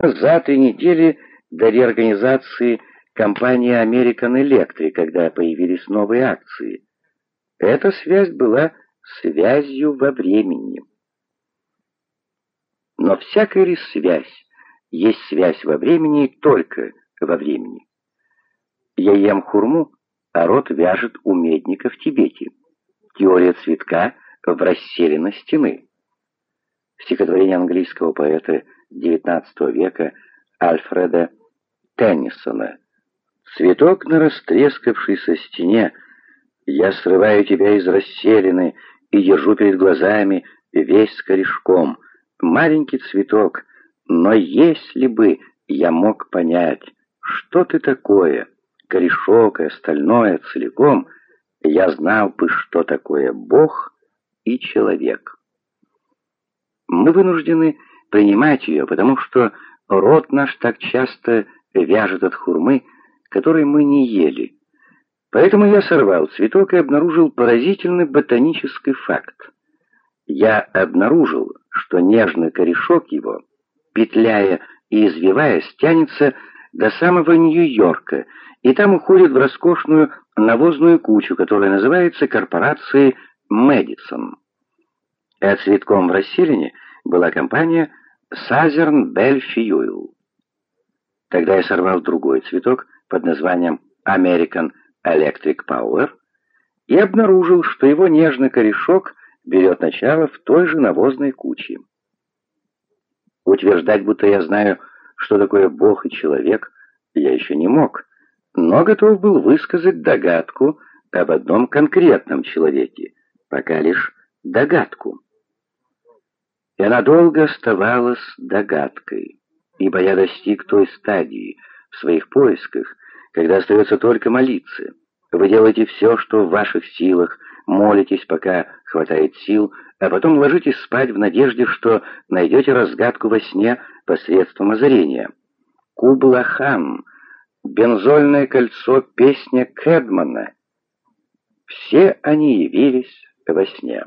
за три недели до реорганизации компании American Electric, когда появились новые акции. Эта связь была связью во времени. Но всякая ли связь есть связь во времени только во времени? Я ем хурму, а рот вяжет у медника в Тибете. Теория цветка в расселена стены. Стихотворение английского поэта XIX века Альфреда Теннисона. «Цветок на растрескавшейся стене, я срываю тебя из расселены и держу перед глазами весь с корешком. Маленький цветок, но если бы я мог понять, что ты такое, корешок и остальное целиком, я знал бы, что такое Бог и человек. Мы вынуждены принимать ее, потому что рот наш так часто вяжет от хурмы, которой мы не ели. Поэтому я сорвал цветок и обнаружил поразительный ботанический факт. Я обнаружил, что нежный корешок его, петляя и извиваясь, тянется до самого Нью-Йорка, и там уходит в роскошную навозную кучу, которая называется корпорацией «Мэдисон». А цветком в расселине была компания «Сазерн Бель Фьюил». Тогда я сорвал другой цветок под названием «American Electric Power» и обнаружил, что его нежный корешок берет начало в той же навозной куче. Утверждать, будто я знаю, что такое Бог и человек, я еще не мог, но готов был высказать догадку об одном конкретном человеке, пока лишь догадку. И она долго оставалась догадкой, ибо я достиг той стадии в своих поисках, когда остается только молиться. Вы делаете все, что в ваших силах, молитесь, пока хватает сил, а потом ложитесь спать в надежде, что найдете разгадку во сне посредством озарения. Кубла-хан, бензольное кольцо, песня Кэдмана. Все они явились во сне.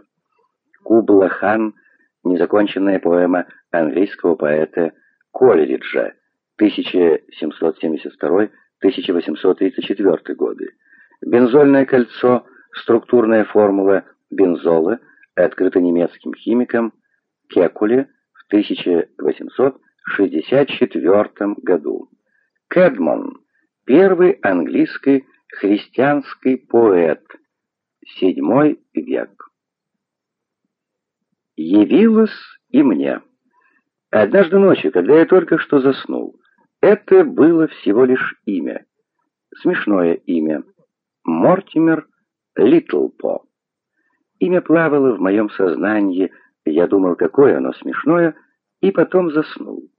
Кубла-хан — Незаконченная поэма английского поэта Колериджа 1772-1834 годы. Бензольное кольцо, структурная формула бензола, открыта немецким химиком Кекуле в 1864 году. Кэдмон – первый английский христианский поэт, VII век явилась и мне. Однажды ночью, когда я только что заснул, это было всего лишь имя. Смешное имя. Мортимер Литлпо. Имя плавало в моем сознании, я думал, какое оно смешное, и потом заснул.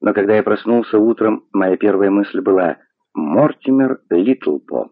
Но когда я проснулся утром, моя первая мысль была «Мортимер Литлпо».